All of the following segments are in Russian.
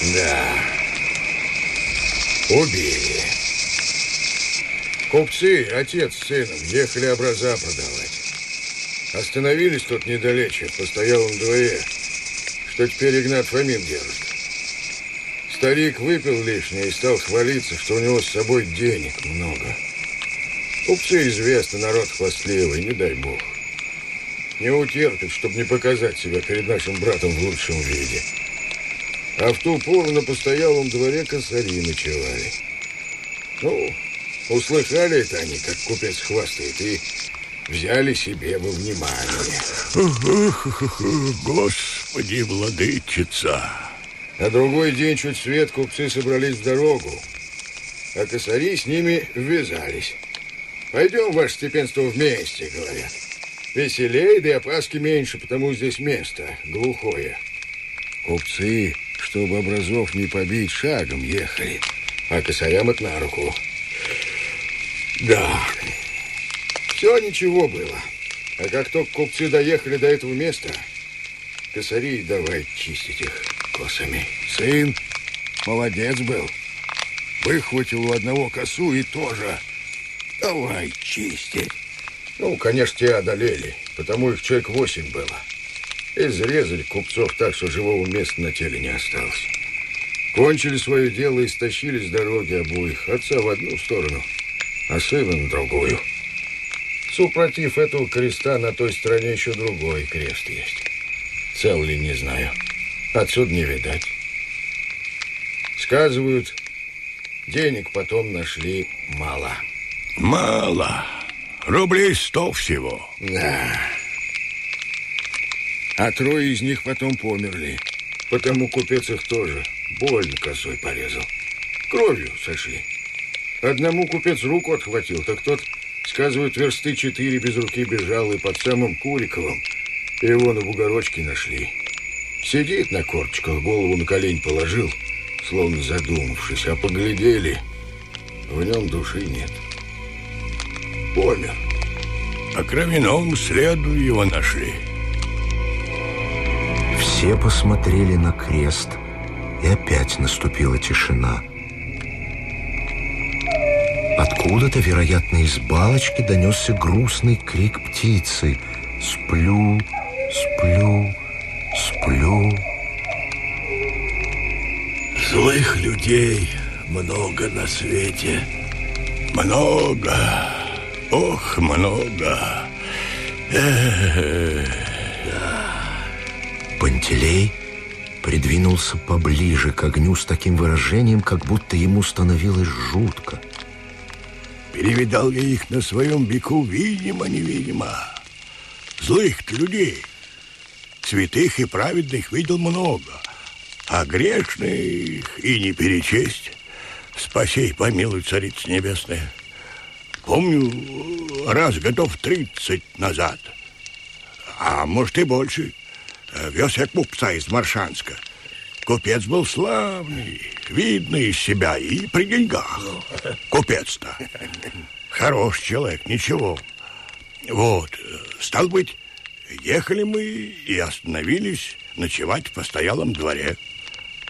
Да. Убили. Купцы, отец с сыном, ехали образа продавать. Остановились тут недалече, в постоялом дворе, что теперь Игнат Фомин держит. Старик выпил лишнее и стал хвалиться, что у него с собой денег много. Купцы известны, народ хвастливый, не дай бог. Не утерпит, чтобы не показать себя перед нашим братом в лучшем виде. А в ту пору на постоялом дворе косари ночевали. Ну, услыхали это они, как купец хвастает, и взяли себе во внимание. Господи, владычица! На другой день чуть свет купцы собрались в дорогу, а косари с ними ввязались. Пойдем, ваше степенство, вместе, говорят. Веселее, да и опаски меньше, потому здесь место глухое. Купцы, чтобы образов не побить, шагом ехали, а косарям это на руку. Да, все ничего было. А как только купцы доехали до этого места, косари давай чистить их косами. Сын молодец был. Выхватил у одного косу и тоже давай чистить. Ну, конечно, тебя одолели, потому их человек восемь было. Изрезали купцов так, что живого места на теле не осталось. Кончили свое дело и стащили с дороги обоих. Отца в одну сторону, а сына на другую. Супротив этого креста на той стороне еще другой крест есть. Цел ли, не знаю. Отсюда не видать. Сказывают, денег потом нашли мало. Мало. Рублей сто всего. Да. А трое из них потом померли. Потому купец их тоже больно косой порезал. Кровью сошли. Одному купец руку отхватил, так тот, сказывают, версты четыре без руки бежал и под самым Куриковым его на бугорочке нашли. Сидит на корточках, голову на колень положил, словно задумавшись, а поглядели, в нем души нет. Помер. По кровяному следу его нашли. Все посмотрели на крест, и опять наступила тишина. Откуда-то, вероятно, из балочки донесся грустный крик птицы. «Сплю, сплю, сплю». Злых людей много на свете. Много. Ох, много. Эх. Пантелей придвинулся поближе к огню с таким выражением, как будто ему становилось жутко. Перевидал я их на своем веку, видимо-невидимо. Злых людей, святых и праведных видел много, а грешных и не перечесть. Спаси и помилуй, Царица Небесная. Помню, раз готов тридцать назад, а может и больше, вез я купца из Маршанска. Купец был славный, видный из себя и при деньгах. Купец-то. Хороший человек, ничего. Вот, стал быть, ехали мы и остановились ночевать в постоялом дворе.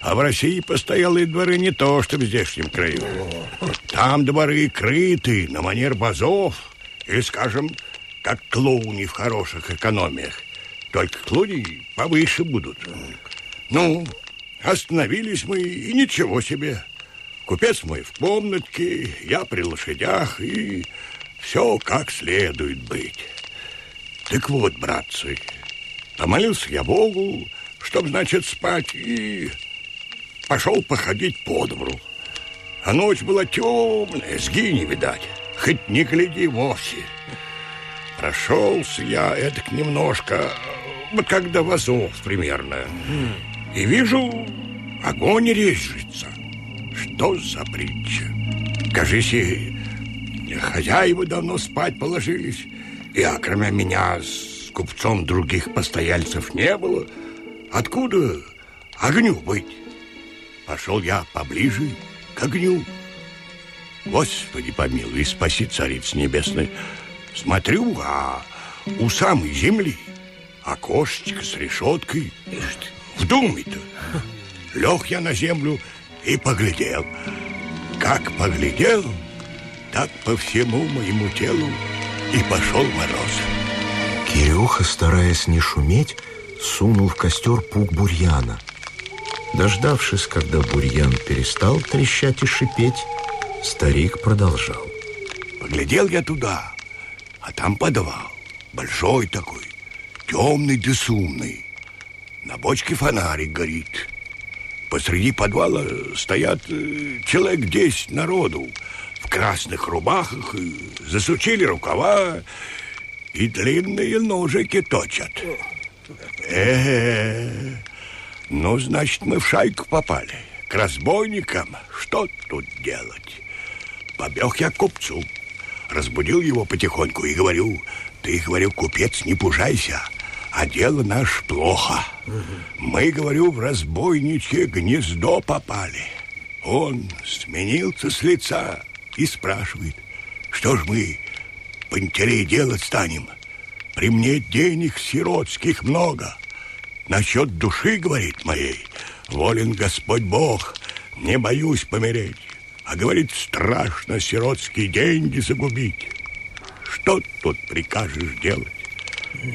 А в России постоялые дворы не то, что в здешнем краю. Там дворы крыты на манер базов или, скажем, как клоуни в хороших экономиях. Только клоуни повыше будут. Ну, остановились мы, и ничего себе. Купец мой в комнатке, я при лошадях, и все как следует быть. Так вот, братцы, помолился я Богу, чтоб, значит, спать, и пошел походить по двору. А ночь была темная, сги не видать, хоть не гляди вовсе. Прошелся я эдак немножко, вот как до вазов примерно, и вижу, огонь режется. Что за притча? Кажись, и хозяева давно спать положились, и а кроме меня с купцом других постояльцев не было. Откуда огню быть? Пошел я поближе к огню. Господи помилуй, спаси, Царица Небесная. Смотрю, а у самой земли окошечко с решеткой. Вдумай-то, Лег я на землю и поглядел. Как поглядел, так по всему моему телу и пошел мороз. Кирюха, стараясь не шуметь, сунул в костер пук бурьяна. Дождавшись, когда бурьян перестал трещать и шипеть, старик продолжал. Поглядел я туда, а там подвал, большой такой, темный да сумный. На бочке фонарик горит. Посреди подвала стоят э, человек десять народу в красных рубахах, и засучили рукава и длинные ножики точат. Э, -э, ну, значит, мы в шайку попали. К разбойникам что тут делать? Побег я к купцу, разбудил его потихоньку и говорю, ты, говорю, купец, не пужайся, а дело наш плохо. Мы, говорю, в разбойничье гнездо попали. Он сменился с лица и спрашивает, что ж мы, Пантелей, делать станем? При мне денег сиротских много. Насчет души, говорит моей, волен Господь Бог, не боюсь помереть. А говорит, страшно сиротские деньги загубить. Что тут прикажешь делать?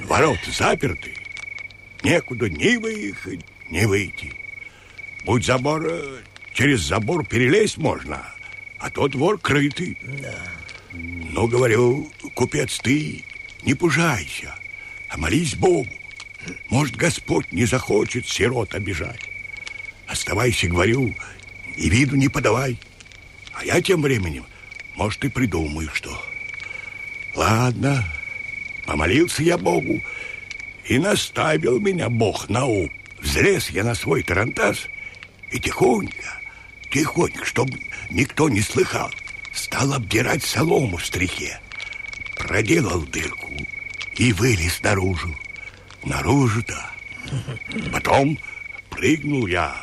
Ворота заперты, некуда ни выехать, ни выйти. Будь забор, через забор перелезть можно, а тот двор крытый. Да. Ну, говорю, купец, ты не пужайся, а молись Богу. Может, Господь не захочет сирот обижать. Оставайся, говорю, и виду не подавай. А я тем временем, может, и придумаю, что. Ладно, помолился я Богу, и наставил меня Бог на ум. Взлез я на свой тарантас и тихонько, тихонько, чтобы никто не слыхал, стал обдирать солому в стрихе. Проделал дырку и вылез наружу. Наружу-то. Потом прыгнул я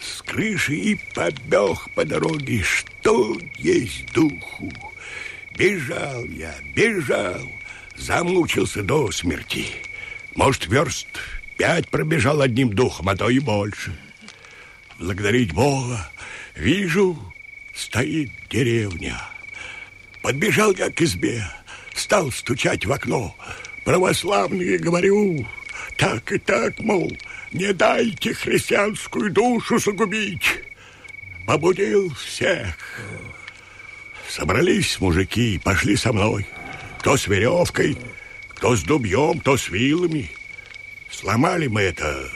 с крыши и побег по дороге, что есть духу. Бежал я, бежал, замучился до смерти. Может, верст пять пробежал одним духом, а то и больше. Благодарить Бога, вижу, стоит деревня. Подбежал я к избе, стал стучать в окно. Православные, говорю, так и так, мол, не дайте христианскую душу загубить. Побудил всех. Собрались мужики и пошли со мной. Кто с веревкой, кто с дубьем, кто с вилами. Сломали мы это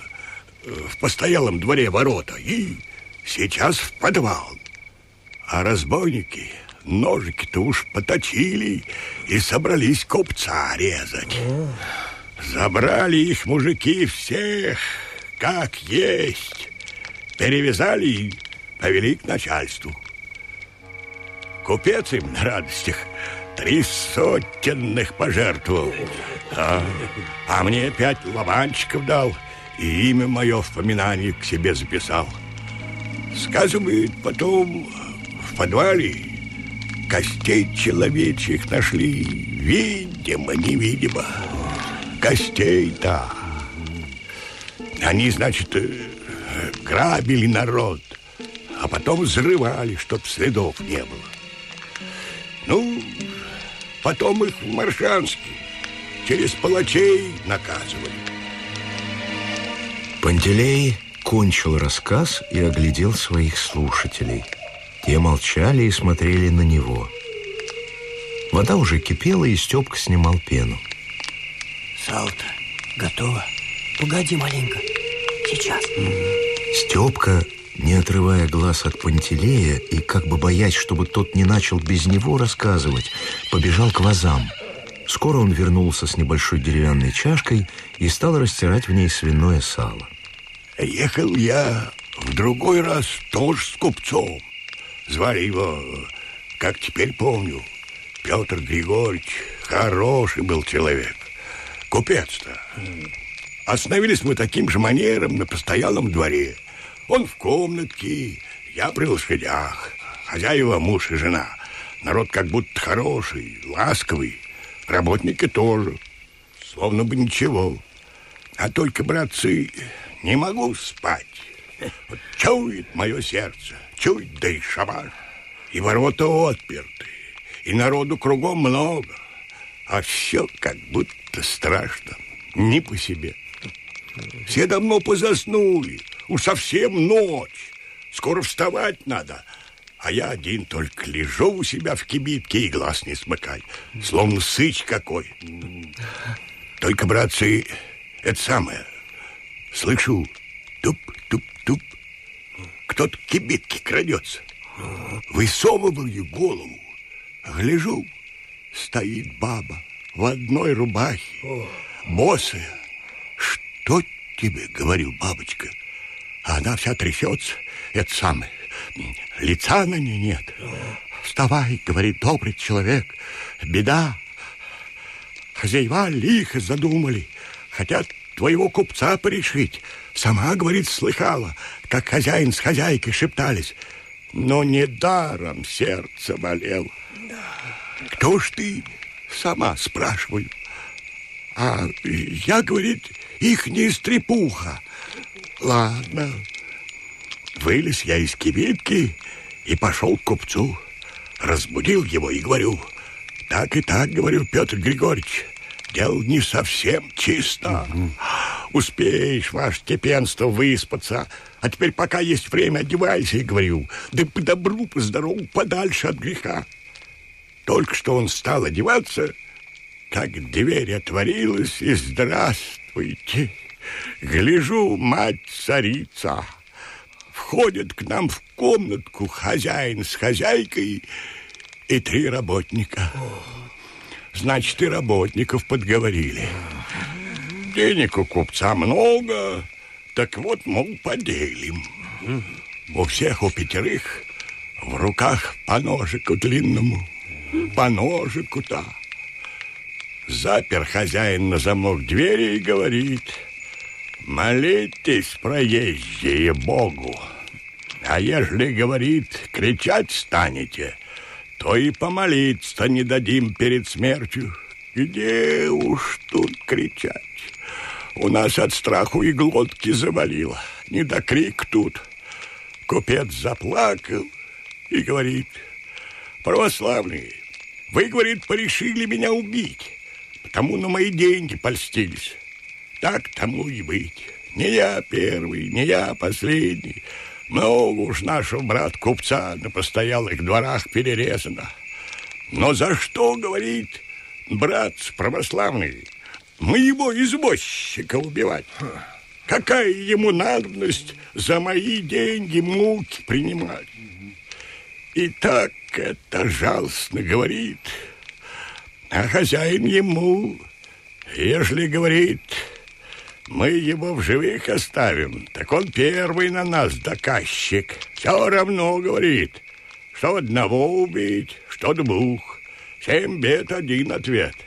э, в постоялом дворе ворота и сейчас в подвал. А разбойники ножики-то уж поточили и собрались купца резать. Забрали их мужики всех, как есть. Перевязали и повели к начальству. Купец им на радостях три сотенных пожертвовал. А, а мне пять лобанчиков дал и имя мое в поминании к себе записал. Сказывает, потом в подвале костей человечьих нашли, видимо-невидимо костей-то. Они, значит, э, грабили народ, а потом взрывали, чтоб следов не было. Ну, потом их в Маршанске через палачей наказывали. Пантелей кончил рассказ и оглядел своих слушателей. Те молчали и смотрели на него. Вода уже кипела, и Степка снимал пену. Сало-то готово. Погоди маленько. Сейчас. Степка, не отрывая глаз от Пантелея и как бы боясь, чтобы тот не начал без него рассказывать, побежал к вазам. Скоро он вернулся с небольшой деревянной чашкой и стал растирать в ней свиное сало. Ехал я в другой раз тоже с купцом. Звали его, как теперь помню, Петр Григорьевич. Хороший был человек. Купец-то. Остановились мы таким же манером на постоялом дворе. Он в комнатке, я при лошадях. Хозяева муж и жена. Народ как будто хороший, ласковый. Работники тоже. Словно бы ничего. А только, братцы, не могу спать. Вот Чует мое сердце, чует, да и шабаш. И ворота отперты, и народу кругом много. А все как будто страшно, не по себе. Все давно позаснули, уж совсем ночь. Скоро вставать надо, а я один только лежу у себя в кибитке и глаз не смыкай, словно сыч какой. Только, братцы, это самое, слышу, туп-туп-туп, кто-то к кибитке крадется. Высовываю голову, гляжу, стоит баба в одной рубахе, босая. Что тебе, говорю, бабочка? А она вся трясется, это самое, лица на ней нет. Вставай, говорит добрый человек, беда. Хозяева лихо задумали, хотят твоего купца порешить. Сама, говорит, слыхала, как хозяин с хозяйкой шептались. Но недаром сердце болело. Кто ж ты? Сама спрашиваю. А я, говорит, их не стрепуха. Ладно. Вылез я из кибитки и пошел к купцу. Разбудил его и говорю, так и так, говорю, Петр Григорьевич, дело не совсем чисто. Угу. Успеешь, ваше степенство, выспаться. А теперь, пока есть время, одевайся, и говорю, да по добру, по здорову, подальше от греха. Только что он стал одеваться, как дверь отворилась, и здравствуйте. Гляжу, мать-царица. Входит к нам в комнатку хозяин с хозяйкой и три работника. Значит, и работников подговорили. Денег у купца много, так вот, мол, поделим. У всех, у пятерых в руках по ножику длинному, по ножику-то. Запер хозяин на замок двери и говорит, молитесь, проезжие, Богу. А ежели, говорит, кричать станете, то и помолиться не дадим перед смертью. Где уж тут кричать? У нас от страху и глотки завалило. Не до крик тут. Купец заплакал и говорит, православные, вы, говорит, порешили меня убить, потому на мои деньги польстились. Так тому и быть. Не я первый, не я последний. Много уж нашего брат купца на постоялых дворах перерезано. Но за что, говорит, брат православный, моего извозчика убивать. Какая ему надобность за мои деньги муки принимать? И так это жалостно говорит. А хозяин ему, ежели говорит, мы его в живых оставим, так он первый на нас доказчик. Все равно, говорит, что одного убить, что двух. Семь бед, один ответ —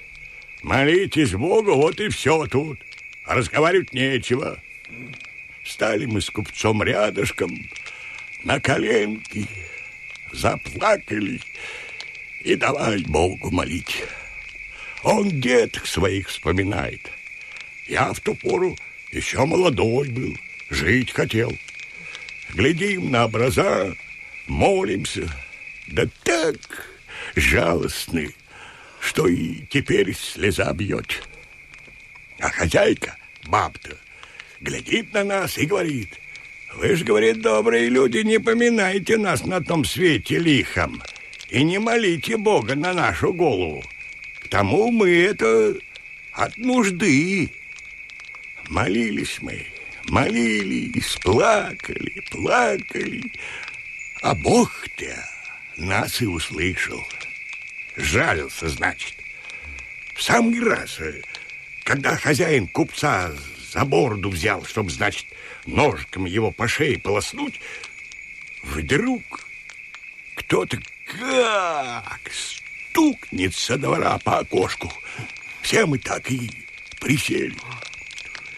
Молитесь Богу, вот и все тут. А разговаривать нечего. Стали мы с купцом рядышком на коленки, заплакали и давай Богу молить. Он деток своих вспоминает. Я в ту пору еще молодой был, жить хотел. Глядим на образа, молимся, да так жалостный что и теперь слеза бьет. А хозяйка, баб-то, глядит на нас и говорит, вы ж, говорит, добрые люди, не поминайте нас на том свете лихом и не молите Бога на нашу голову. К тому мы это от нужды. Молились мы, молились, плакали, плакали, а Бог-то нас и услышал. Жалился, значит. В самый раз, э, когда хозяин купца за бороду взял, чтобы, значит, ножиком его по шее полоснуть, вдруг кто-то как стукнет со двора по окошку. Все мы так и присели.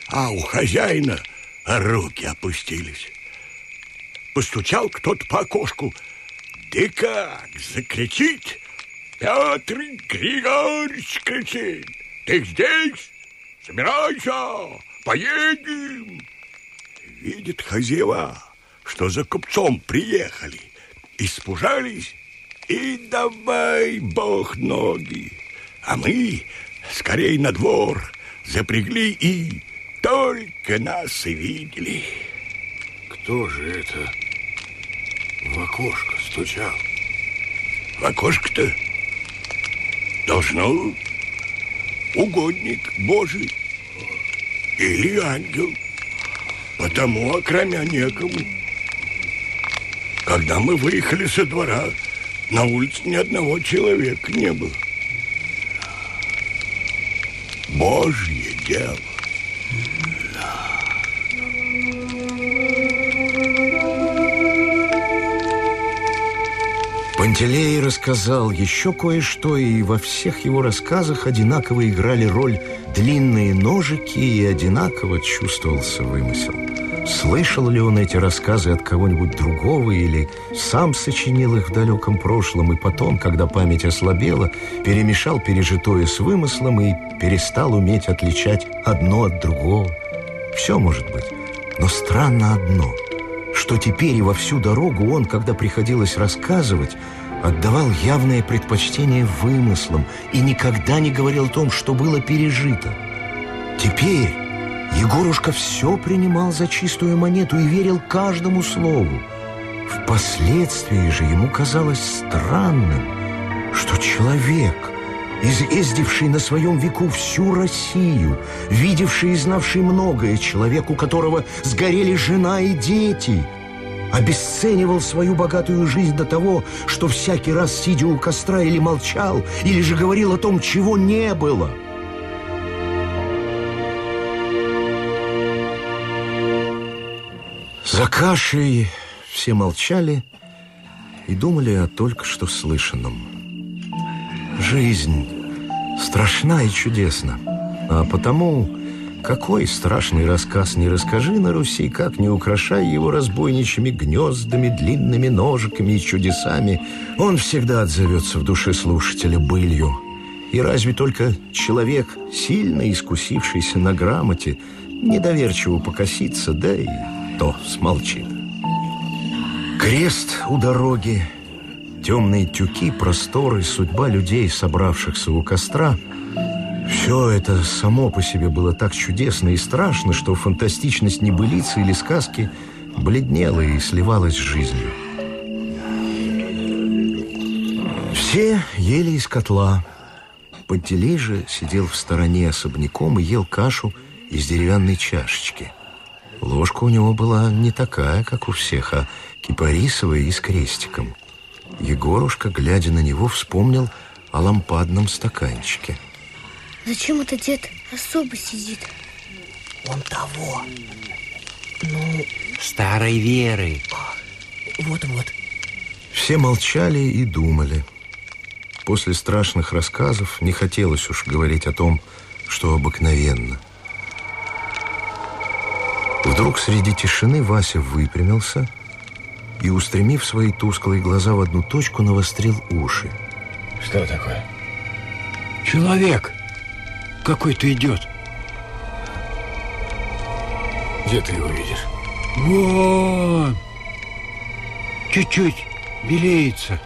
А у хозяина руки опустились. Постучал кто-то по окошку. Да как закричить, Петр Григорьевич кричит. Ты здесь? Собирайся, поедем. Видит хозяева, что за купцом приехали. Испужались и давай, бог, ноги. А мы скорей на двор запрягли и только нас и видели. Кто же это в окошко стучал? В окошко-то должно угодник Божий или ангел. Потому окромя некому. Когда мы выехали со двора, на улице ни одного человека не было. Божье дело. Пантелей рассказал еще кое-что, и во всех его рассказах одинаково играли роль длинные ножики, и одинаково чувствовался вымысел. Слышал ли он эти рассказы от кого-нибудь другого или сам сочинил их в далеком прошлом, и потом, когда память ослабела, перемешал пережитое с вымыслом и перестал уметь отличать одно от другого? Все может быть, но странно одно – что теперь и во всю дорогу он, когда приходилось рассказывать, отдавал явное предпочтение вымыслам и никогда не говорил о том, что было пережито. Теперь Егорушка все принимал за чистую монету и верил каждому слову. Впоследствии же ему казалось странным, что человек – изъездивший на своем веку всю Россию, видевший и знавший многое, человек, у которого сгорели жена и дети, обесценивал свою богатую жизнь до того, что всякий раз, сидя у костра, или молчал, или же говорил о том, чего не было. За кашей все молчали и думали о только что слышанном. Жизнь страшна и чудесна, а потому какой страшный рассказ не расскажи на Руси, как не украшай его разбойничьими гнездами, длинными ножиками и чудесами, он всегда отзовется в душе слушателя былью. И разве только человек, сильно искусившийся на грамоте, недоверчиво покосится, да и то смолчит. Крест у дороги темные тюки, просторы, судьба людей, собравшихся у костра – все это само по себе было так чудесно и страшно, что фантастичность небылицы или сказки бледнела и сливалась с жизнью. Все ели из котла. Пантелей же сидел в стороне особняком и ел кашу из деревянной чашечки. Ложка у него была не такая, как у всех, а кипарисовая и с крестиком – Егорушка, глядя на него, вспомнил о лампадном стаканчике. Зачем этот дед особо сидит? Он того. Ну, старой веры. Вот-вот. Все молчали и думали. После страшных рассказов не хотелось уж говорить о том, что обыкновенно. Вдруг среди тишины Вася выпрямился и, устремив свои тусклые глаза в одну точку, навострил уши. Что такое? Человек какой-то идет. Где ты его видишь? Вон! Чуть-чуть белеется.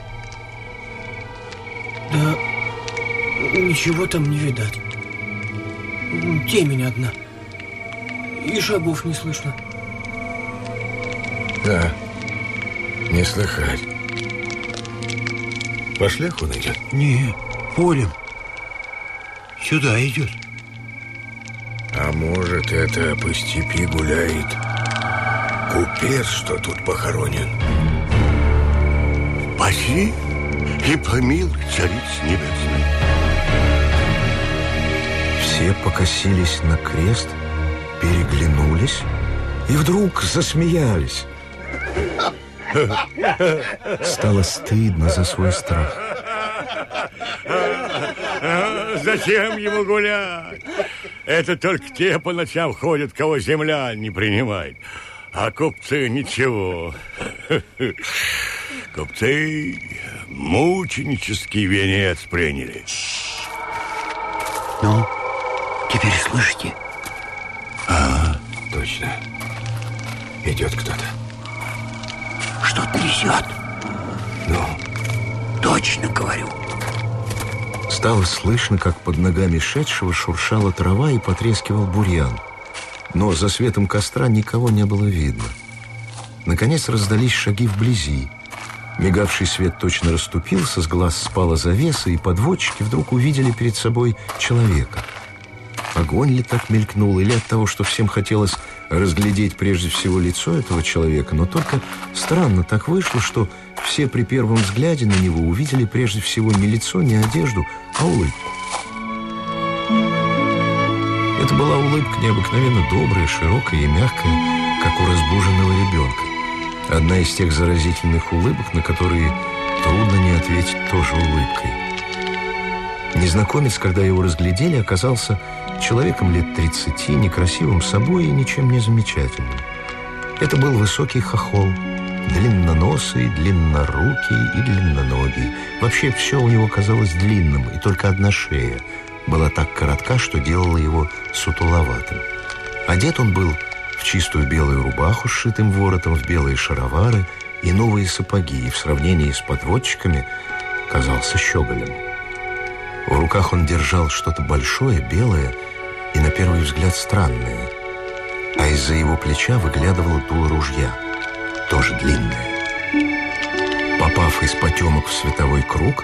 Да ничего там не видать. Темень одна. И шагов не слышно. Да, не слыхать. По шляху он идет? Не, полем. Сюда идет. А может, это по степи гуляет купец, что тут похоронен? Спаси и помилуй, цариц небесной. Все покосились на крест, переглянулись и вдруг засмеялись. Стало стыдно за свой страх. Зачем ему гулять? Это только те по ночам ходят, кого земля не принимает. А купцы ничего. Купцы мученический венец приняли. Ну, теперь слышите? А, точно. Идет кто-то. что-то несет. Ну, Точно говорю. Стало слышно, как под ногами шедшего шуршала трава и потрескивал бурьян. Но за светом костра никого не было видно. Наконец раздались шаги вблизи. Мигавший свет точно расступился, с глаз спала завеса, и подводчики вдруг увидели перед собой человека. Огонь ли так мелькнул, или от того, что всем хотелось разглядеть прежде всего лицо этого человека, но только странно так вышло, что все при первом взгляде на него увидели прежде всего не лицо, не одежду, а улыбку. Это была улыбка необыкновенно добрая, широкая и мягкая, как у разбуженного ребенка. Одна из тех заразительных улыбок, на которые трудно не ответить тоже улыбкой. Незнакомец, когда его разглядели, оказался человеком лет 30, некрасивым собой и ничем не замечательным. Это был высокий хохол, длинноносый, длиннорукий и длинноногий. Вообще все у него казалось длинным, и только одна шея была так коротка, что делала его сутуловатым. Одет он был в чистую белую рубаху с шитым воротом, в белые шаровары и новые сапоги, и в сравнении с подводчиками казался щеголем. В руках он держал что-то большое, белое и, на первый взгляд, странное. А из-за его плеча выглядывало дуло ружья, тоже длинное. Попав из потемок в световой круг,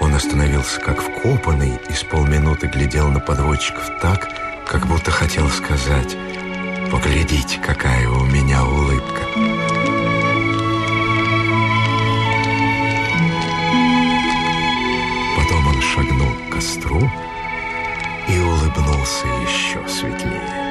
он остановился как вкопанный и с полминуты глядел на подводчиков так, как будто хотел сказать «Поглядите, какая у меня улыбка». Потом он шагнул к костру и улыбнулся еще светлее.